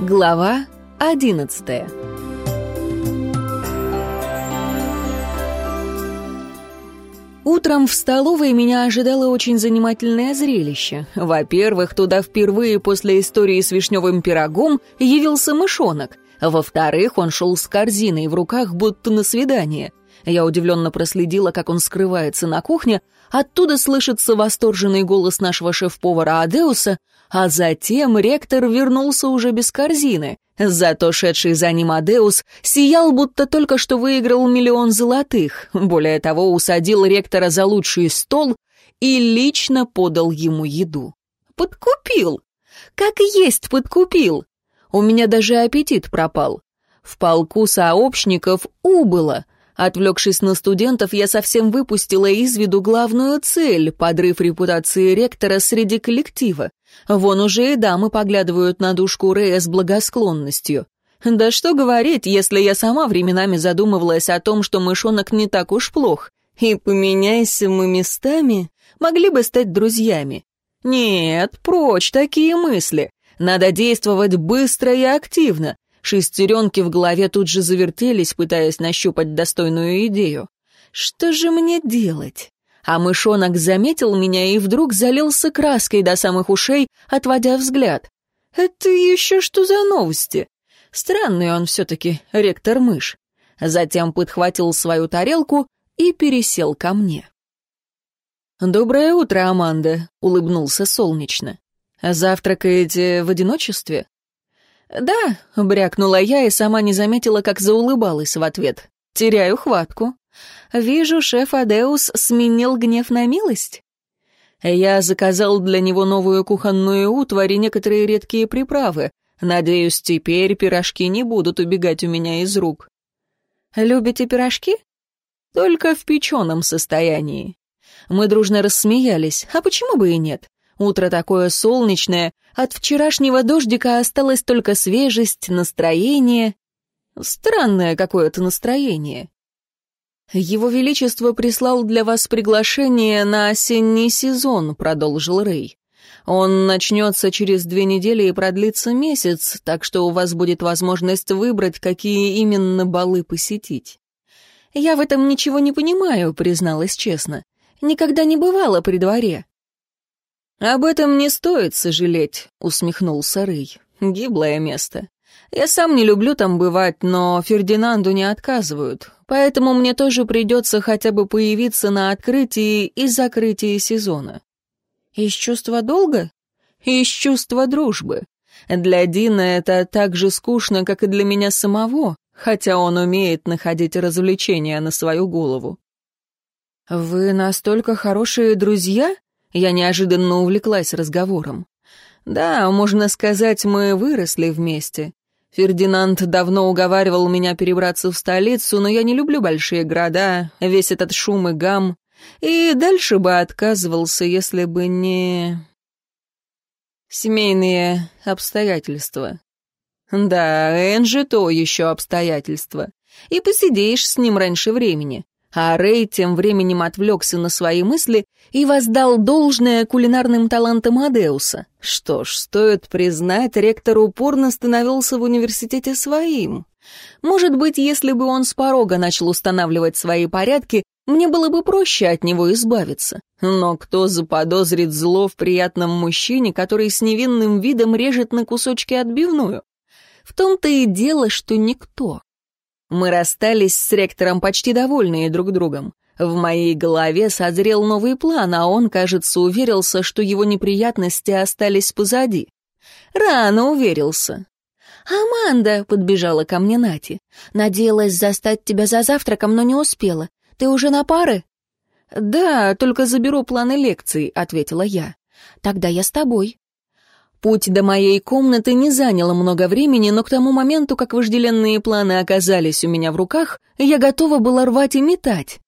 Глава одиннадцатая Утром в столовой меня ожидало очень занимательное зрелище. Во-первых, туда впервые после истории с вишневым пирогом явился мышонок. Во-вторых, он шел с корзиной в руках, будто на свидание. Я удивленно проследила, как он скрывается на кухне. Оттуда слышится восторженный голос нашего шеф-повара Адеуса, а затем ректор вернулся уже без корзины. Зато шедший за ним Адеус сиял, будто только что выиграл миллион золотых. Более того, усадил ректора за лучший стол и лично подал ему еду. Подкупил! Как есть подкупил! У меня даже аппетит пропал. В полку сообщников убыло — Отвлекшись на студентов, я совсем выпустила из виду главную цель — подрыв репутации ректора среди коллектива. Вон уже и дамы поглядывают на душку Рея с благосклонностью. Да что говорить, если я сама временами задумывалась о том, что мышонок не так уж плох. И поменяйся мы местами, могли бы стать друзьями. Нет, прочь такие мысли. Надо действовать быстро и активно. Шестеренки в голове тут же завертелись, пытаясь нащупать достойную идею. Что же мне делать? А мышонок заметил меня и вдруг залился краской до самых ушей, отводя взгляд. Это еще что за новости? Странный он все-таки, ректор-мышь. Затем подхватил свою тарелку и пересел ко мне. «Доброе утро, Аманда», — улыбнулся солнечно. «Завтракаете в одиночестве?» «Да», — брякнула я и сама не заметила, как заулыбалась в ответ. «Теряю хватку. Вижу, шеф Адеус сменил гнев на милость». Я заказал для него новую кухонную утварь и некоторые редкие приправы. Надеюсь, теперь пирожки не будут убегать у меня из рук. «Любите пирожки?» «Только в печеном состоянии». Мы дружно рассмеялись. А почему бы и нет? Утро такое солнечное, от вчерашнего дождика осталась только свежесть, настроение. Странное какое-то настроение. «Его Величество прислал для вас приглашение на осенний сезон», — продолжил Рэй. «Он начнется через две недели и продлится месяц, так что у вас будет возможность выбрать, какие именно балы посетить». «Я в этом ничего не понимаю», — призналась честно. «Никогда не бывала при дворе. «Об этом не стоит сожалеть», — усмехнулся Рэй. «Гиблое место. Я сам не люблю там бывать, но Фердинанду не отказывают, поэтому мне тоже придется хотя бы появиться на открытии и закрытии сезона». «Из чувства долга?» «Из чувства дружбы. Для Дина это так же скучно, как и для меня самого, хотя он умеет находить развлечения на свою голову». «Вы настолько хорошие друзья?» Я неожиданно увлеклась разговором. «Да, можно сказать, мы выросли вместе. Фердинанд давно уговаривал меня перебраться в столицу, но я не люблю большие города, весь этот шум и гам. И дальше бы отказывался, если бы не... Семейные обстоятельства. Да, Энджи то еще обстоятельства. И посидишь с ним раньше времени. А Рэй тем временем отвлекся на свои мысли и воздал должное кулинарным талантам Адеуса. Что ж, стоит признать, ректор упорно становился в университете своим. Может быть, если бы он с порога начал устанавливать свои порядки, мне было бы проще от него избавиться. Но кто заподозрит зло в приятном мужчине, который с невинным видом режет на кусочки отбивную? В том-то и дело, что никто. Мы расстались с ректором почти довольные друг другом. В моей голове созрел новый план, а он, кажется, уверился, что его неприятности остались позади. Рано уверился. «Аманда!» — подбежала ко мне Нати. «Надеялась застать тебя за завтраком, но не успела. Ты уже на пары?» «Да, только заберу планы лекций», — ответила я. «Тогда я с тобой». Путь до моей комнаты не занял много времени, но к тому моменту, как вожделенные планы оказались у меня в руках, я готова была рвать и метать.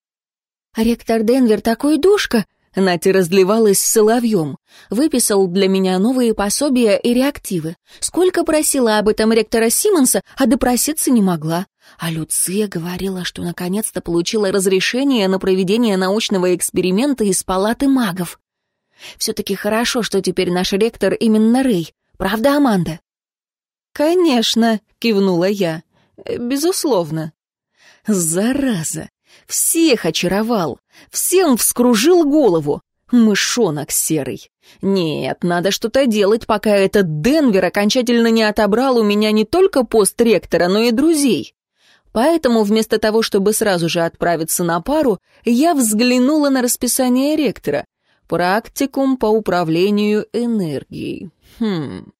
«Ректор Денвер такой душка!» Нати разливалась соловьем. Выписал для меня новые пособия и реактивы. Сколько просила об этом ректора Симмонса, а допроситься не могла. А Люция говорила, что наконец-то получила разрешение на проведение научного эксперимента из палаты магов. Все-таки хорошо, что теперь наш ректор именно Рэй. Правда, Аманда?» «Конечно», — кивнула я. «Безусловно». «Зараза! Всех очаровал, всем вскружил голову. Мышонок серый. Нет, надо что-то делать, пока этот Денвер окончательно не отобрал у меня не только пост ректора, но и друзей. Поэтому вместо того, чтобы сразу же отправиться на пару, я взглянула на расписание ректора. Практикум по управлению энергией. Хм.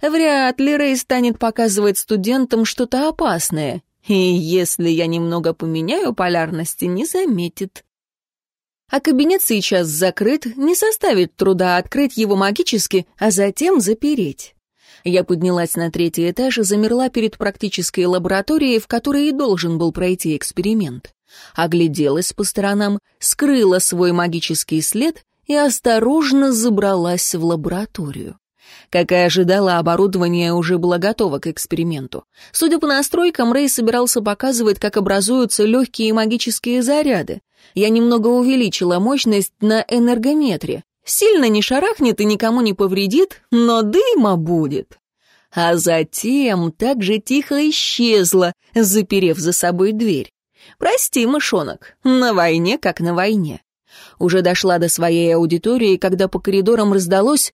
Вряд ли Рэй станет показывать студентам что-то опасное. И если я немного поменяю полярности, не заметит. А кабинет сейчас закрыт, не составит труда открыть его магически, а затем запереть. Я поднялась на третий этаж и замерла перед практической лабораторией, в которой и должен был пройти эксперимент. Огляделась по сторонам, скрыла свой магический след и осторожно забралась в лабораторию. Как и ожидала, оборудование уже было готово к эксперименту. Судя по настройкам, Рэй собирался показывать, как образуются легкие магические заряды. Я немного увеличила мощность на энергометре. Сильно не шарахнет и никому не повредит, но дыма будет. А затем так же тихо исчезла, заперев за собой дверь. «Прости, мышонок, на войне как на войне». Уже дошла до своей аудитории, когда по коридорам раздалось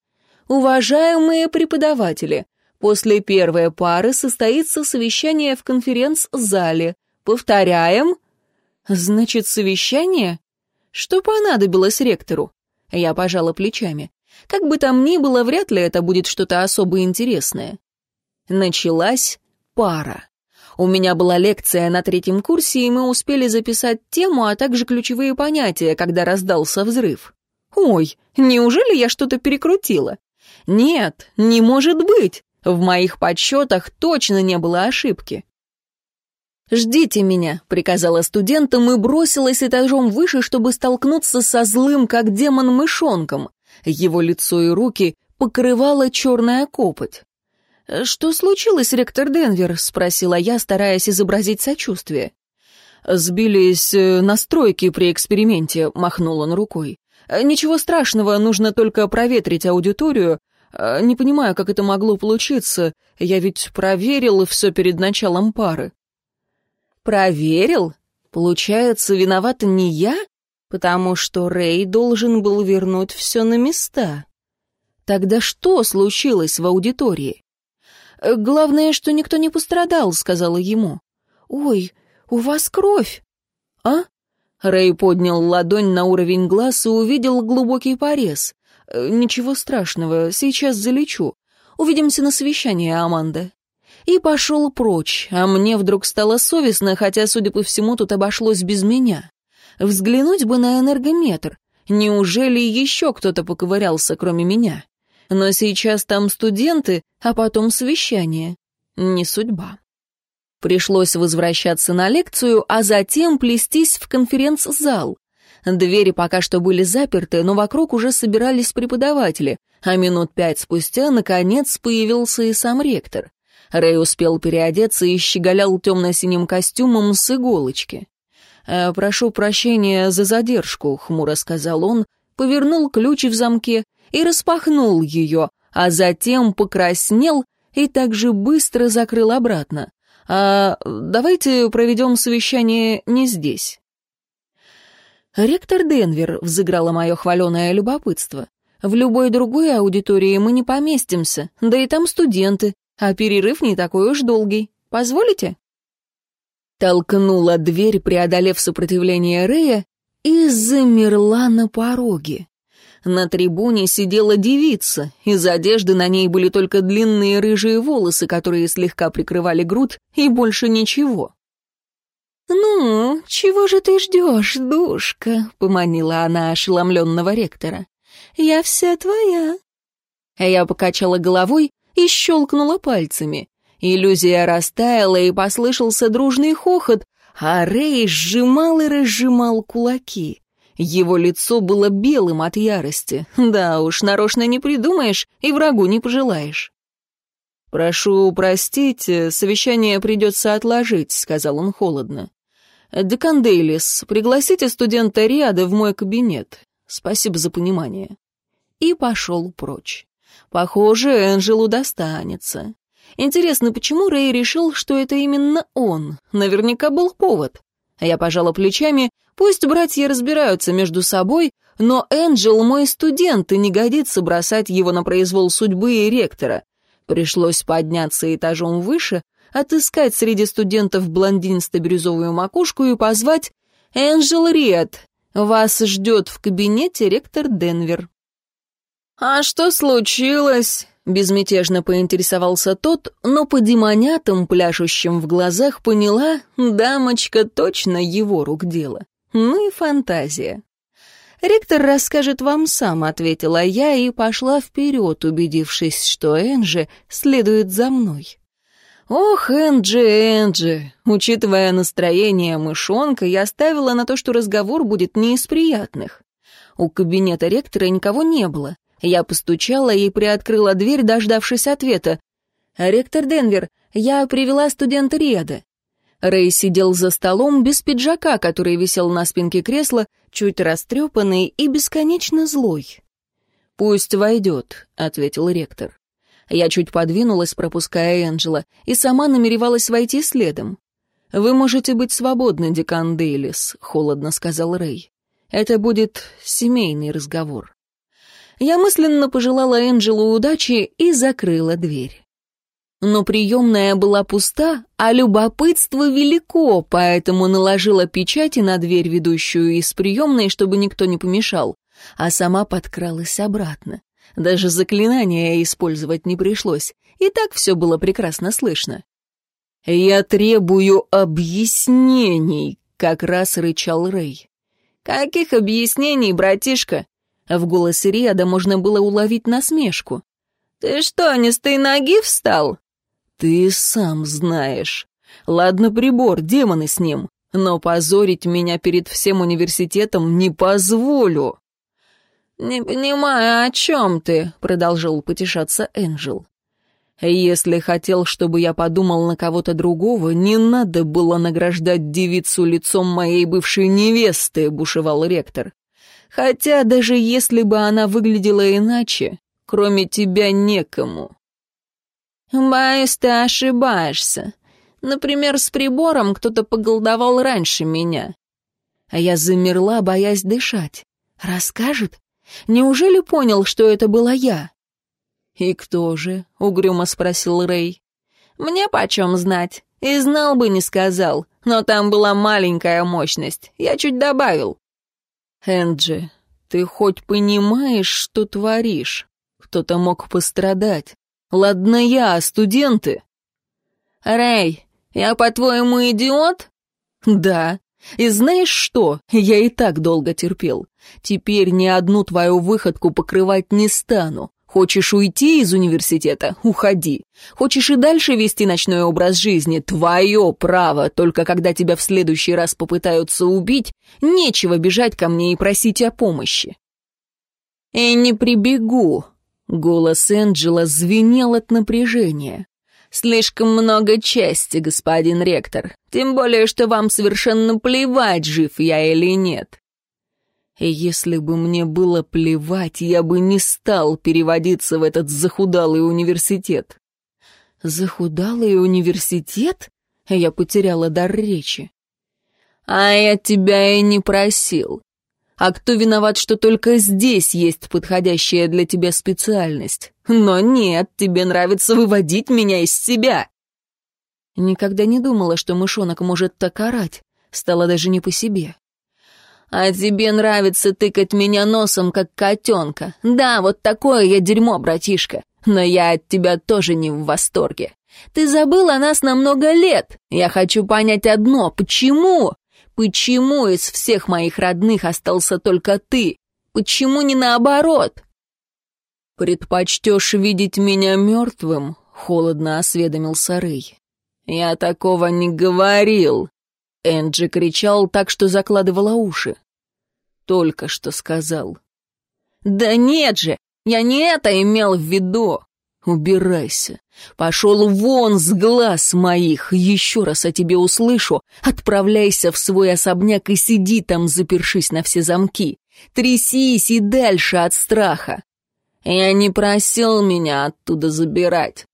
«Уважаемые преподаватели, после первой пары состоится совещание в конференц-зале. Повторяем». «Значит, совещание? Что понадобилось ректору?» Я пожала плечами. Как бы там ни было, вряд ли это будет что-то особо интересное. Началась пара. У меня была лекция на третьем курсе, и мы успели записать тему, а также ключевые понятия, когда раздался взрыв. Ой, неужели я что-то перекрутила? Нет, не может быть. В моих подсчетах точно не было ошибки. «Ждите меня», — приказала студентам и бросилась этажом выше, чтобы столкнуться со злым, как демон, мышонком. Его лицо и руки покрывала черная копоть. «Что случилось, ректор Денвер?» — спросила я, стараясь изобразить сочувствие. «Сбились э, настройки при эксперименте», — махнул он рукой. «Ничего страшного, нужно только проветрить аудиторию. Э, не понимаю, как это могло получиться. Я ведь проверил все перед началом пары». Проверил? Получается, виновата не я? Потому что Рэй должен был вернуть все на места. Тогда что случилось в аудитории? «Э, «Главное, что никто не пострадал», — сказала ему. «Ой, у вас кровь!» «А?» Рэй поднял ладонь на уровень глаз и увидел глубокий порез. «Э, «Ничего страшного, сейчас залечу. Увидимся на совещании, Аманда» и пошел прочь, а мне вдруг стало совестно, хотя, судя по всему, тут обошлось без меня. Взглянуть бы на энергометр. Неужели еще кто-то поковырялся, кроме меня? Но сейчас там студенты, а потом совещание. Не судьба. Пришлось возвращаться на лекцию, а затем плестись в конференц-зал. Двери пока что были заперты, но вокруг уже собирались преподаватели, а минут пять спустя, наконец, появился и сам ректор. Рэй успел переодеться и щеголял темно-синим костюмом с иголочки. «Э, «Прошу прощения за задержку», — хмуро сказал он, повернул ключ в замке и распахнул ее, а затем покраснел и также быстро закрыл обратно. «А давайте проведем совещание не здесь». «Ректор Денвер», — взыграло мое хваленое любопытство. «В любой другой аудитории мы не поместимся, да и там студенты, а перерыв не такой уж долгий. Позволите?» Толкнула дверь, преодолев сопротивление Рея, и замерла на пороге. На трибуне сидела девица, из одежды на ней были только длинные рыжие волосы, которые слегка прикрывали грудь, и больше ничего. «Ну, чего же ты ждешь, душка?» — поманила она ошеломленного ректора. «Я вся твоя». Я покачала головой и щелкнула пальцами. Иллюзия растаяла, и послышался дружный хохот, а Рэй сжимал и разжимал кулаки. Его лицо было белым от ярости. Да уж, нарочно не придумаешь и врагу не пожелаешь. «Прошу простить, совещание придется отложить», — сказал он холодно. «Декан Дейлис, пригласите студента Риада в мой кабинет. Спасибо за понимание». И пошел прочь. Похоже, Энджелу достанется. Интересно, почему Рэй решил, что это именно он? Наверняка был повод. Я пожала плечами, пусть братья разбираются между собой, но Энджел мой студент, и не годится бросать его на произвол судьбы и ректора. Пришлось подняться этажом выше, отыскать среди студентов блондинисто-бирюзовую макушку и позвать «Энджел Риет, вас ждет в кабинете ректор Денвер». «А что случилось?» — безмятежно поинтересовался тот, но по демонятам, пляшущим в глазах, поняла, дамочка точно его рук дело. Ну и фантазия. «Ректор расскажет вам сам», — ответила я и пошла вперед, убедившись, что Энджи следует за мной. «Ох, Энджи, Энджи!» Учитывая настроение мышонка, я ставила на то, что разговор будет не из приятных. У кабинета ректора никого не было. Я постучала и приоткрыла дверь, дождавшись ответа. «Ректор Денвер, я привела студента Риада». Рэй сидел за столом без пиджака, который висел на спинке кресла, чуть растрепанный и бесконечно злой. «Пусть войдет», — ответил ректор. Я чуть подвинулась, пропуская Энджела, и сама намеревалась войти следом. «Вы можете быть свободны, декан Дейлис», — холодно сказал Рэй. «Это будет семейный разговор». Я мысленно пожелала Энджелу удачи и закрыла дверь. Но приемная была пуста, а любопытство велико, поэтому наложила печати на дверь, ведущую из приемной, чтобы никто не помешал, а сама подкралась обратно. Даже заклинания использовать не пришлось, и так все было прекрасно слышно. «Я требую объяснений», — как раз рычал Рэй. «Каких объяснений, братишка?» В голосе Риада можно было уловить насмешку. «Ты что, не с той ноги встал?» «Ты сам знаешь. Ладно, прибор, демоны с ним, но позорить меня перед всем университетом не позволю». «Не понимаю, о чем ты?» — продолжал потешаться Энджел. «Если хотел, чтобы я подумал на кого-то другого, не надо было награждать девицу лицом моей бывшей невесты», — бушевал ректор. «Хотя даже если бы она выглядела иначе, кроме тебя некому». «Боюсь, ты ошибаешься. Например, с прибором кто-то поголдовал раньше меня». А я замерла, боясь дышать. «Расскажет? Неужели понял, что это была я?» «И кто же?» — угрюмо спросил Рэй. «Мне почем знать? И знал бы, не сказал. Но там была маленькая мощность. Я чуть добавил». «Энджи, ты хоть понимаешь, что творишь? Кто-то мог пострадать. Ладно я, а студенты?» «Рэй, я, по-твоему, идиот?» «Да. И знаешь что? Я и так долго терпел. Теперь ни одну твою выходку покрывать не стану. Хочешь уйти из университета? Уходи. Хочешь и дальше вести ночной образ жизни? Твое право. Только когда тебя в следующий раз попытаются убить, нечего бежать ко мне и просить о помощи. И не прибегу. Голос Энджела звенел от напряжения. «Слишком много чести, господин ректор. Тем более, что вам совершенно плевать, жив я или нет. Если бы мне было плевать, я бы не стал переводиться в этот захудалый университет. Захудалый университет? Я потеряла дар речи. А я тебя и не просил. А кто виноват, что только здесь есть подходящая для тебя специальность? Но нет, тебе нравится выводить меня из себя. Никогда не думала, что мышонок может так орать. Стало даже не по себе. А тебе нравится тыкать меня носом, как котенка. Да, вот такое я дерьмо, братишка. Но я от тебя тоже не в восторге. Ты забыл о нас на много лет. Я хочу понять одно. Почему? Почему из всех моих родных остался только ты? Почему не наоборот? Предпочтешь видеть меня мертвым? Холодно осведомился Рэй. Я такого не говорил. Энджи кричал так, что закладывала уши. Только что сказал. «Да нет же, я не это имел в виду!» «Убирайся! Пошел вон с глаз моих! Еще раз о тебе услышу! Отправляйся в свой особняк и сиди там, запершись на все замки! Трясись и дальше от страха!» «Я не просил меня оттуда забирать!»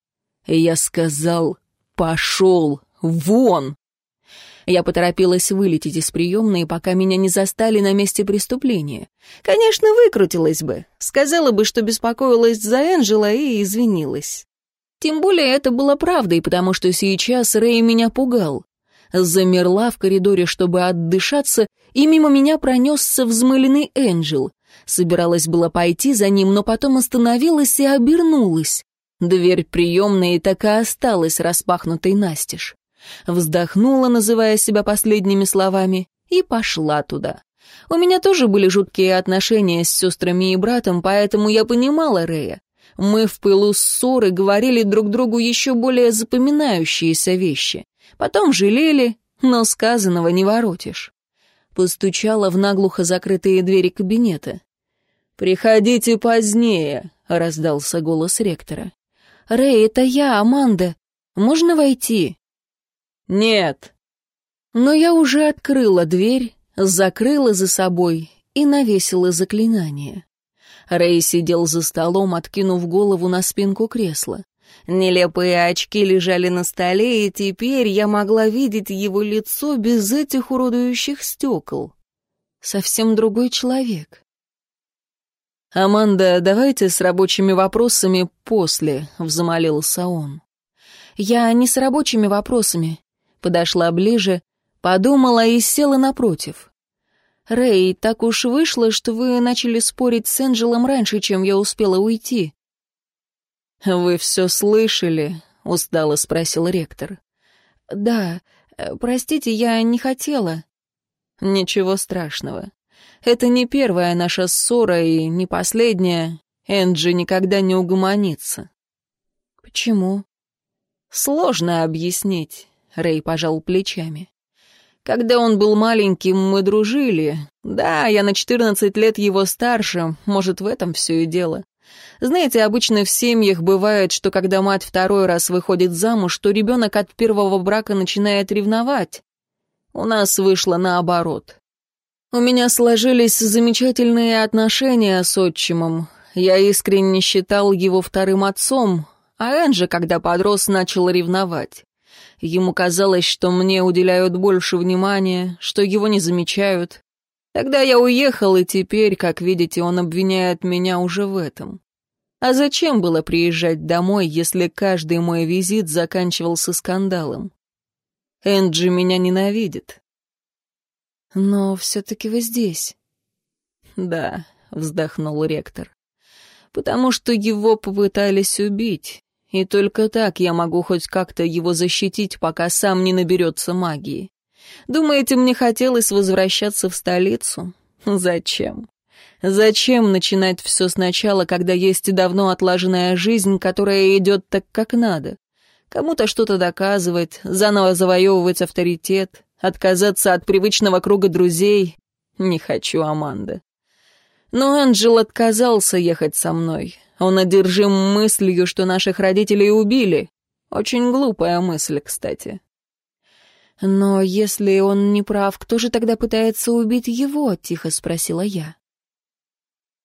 Я сказал «пошел вон!» Я поторопилась вылететь из приемной, пока меня не застали на месте преступления. Конечно, выкрутилась бы. Сказала бы, что беспокоилась за Энджела и извинилась. Тем более это было правдой, потому что сейчас Рэй меня пугал. Замерла в коридоре, чтобы отдышаться, и мимо меня пронесся взмыленный Энджел. Собиралась было пойти за ним, но потом остановилась и обернулась. Дверь приемной так и осталась распахнутой настежь вздохнула, называя себя последними словами, и пошла туда. У меня тоже были жуткие отношения с сестрами и братом, поэтому я понимала Рея. Мы в пылу ссоры говорили друг другу еще более запоминающиеся вещи. Потом жалели, но сказанного не воротишь. Постучала в наглухо закрытые двери кабинета. «Приходите позднее», — раздался голос ректора. «Рэй, это я, Аманда. Можно войти?» «Нет». Но я уже открыла дверь, закрыла за собой и навесила заклинание. Рэй сидел за столом, откинув голову на спинку кресла. Нелепые очки лежали на столе, и теперь я могла видеть его лицо без этих уродующих стекол. Совсем другой человек. «Аманда, давайте с рабочими вопросами после», — взмолился он. «Я не с рабочими вопросами подошла ближе, подумала и села напротив. «Рэй, так уж вышло, что вы начали спорить с Энджелом раньше, чем я успела уйти». «Вы все слышали?» — устало спросил ректор. «Да, простите, я не хотела». «Ничего страшного. Это не первая наша ссора и не последняя. Энджи никогда не угомонится». «Почему?» «Сложно объяснить. Рэй пожал плечами. Когда он был маленьким, мы дружили. Да, я на 14 лет его старше, может, в этом все и дело. Знаете, обычно в семьях бывает, что когда мать второй раз выходит замуж, то ребенок от первого брака начинает ревновать. У нас вышло наоборот. У меня сложились замечательные отношения с отчимом. Я искренне считал его вторым отцом, а Энджи, когда подрос, начал ревновать. Ему казалось, что мне уделяют больше внимания, что его не замечают. Тогда я уехал, и теперь, как видите, он обвиняет меня уже в этом. А зачем было приезжать домой, если каждый мой визит заканчивался скандалом? Энджи меня ненавидит. Но все-таки вы здесь. Да, вздохнул ректор. Потому что его попытались убить. И только так я могу хоть как-то его защитить, пока сам не наберется магии. Думаете, мне хотелось возвращаться в столицу? Зачем? Зачем начинать все сначала, когда есть давно отлаженная жизнь, которая идет так, как надо? Кому-то что-то доказывать, заново завоевывать авторитет, отказаться от привычного круга друзей? Не хочу, Аманда. Но Анджел отказался ехать со мной. Он одержим мыслью, что наших родителей убили. Очень глупая мысль, кстати. «Но если он не прав, кто же тогда пытается убить его?» — тихо спросила я.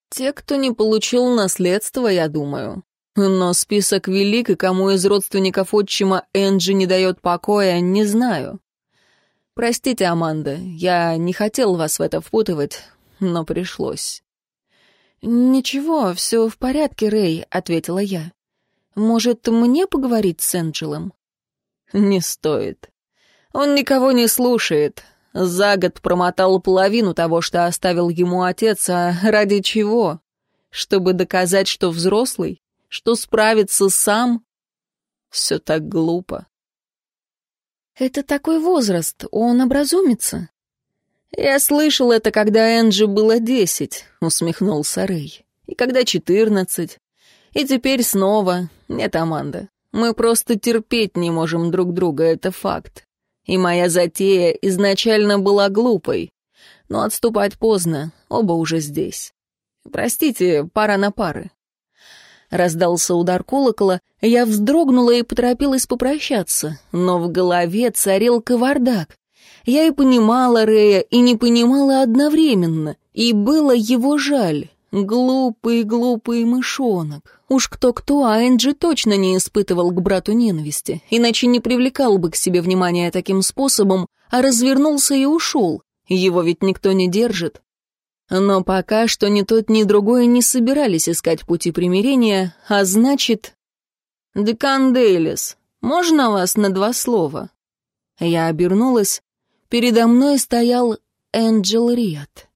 «Те, кто не получил наследство, я думаю. Но список велик, и кому из родственников отчима Энджи не дает покоя, не знаю. Простите, Аманда, я не хотел вас в это впутывать, но пришлось». «Ничего, все в порядке, Рэй», — ответила я. «Может, мне поговорить с Энджелом?» «Не стоит. Он никого не слушает. За год промотал половину того, что оставил ему отец, а ради чего? Чтобы доказать, что взрослый, что справится сам? Все так глупо». «Это такой возраст, он образумится». «Я слышал это, когда Энджи было десять», — усмехнулся Рэй. «И когда четырнадцать. И теперь снова. Нет, Аманда, мы просто терпеть не можем друг друга, это факт. И моя затея изначально была глупой. Но отступать поздно, оба уже здесь. Простите, пара на пары». Раздался удар колокола, я вздрогнула и поторопилась попрощаться, но в голове царил кавардак. Я и понимала Рея, и не понимала одновременно, и было его жаль. Глупый, глупый мышонок. Уж кто-кто, а Энджи точно не испытывал к брату ненависти, иначе не привлекал бы к себе внимания таким способом, а развернулся и ушел. Его ведь никто не держит. Но пока что ни тот, ни другой не собирались искать пути примирения, а значит... «Декан Дейлис, можно вас на два слова?» Я обернулась. Передо мной стоял Энджел Риат.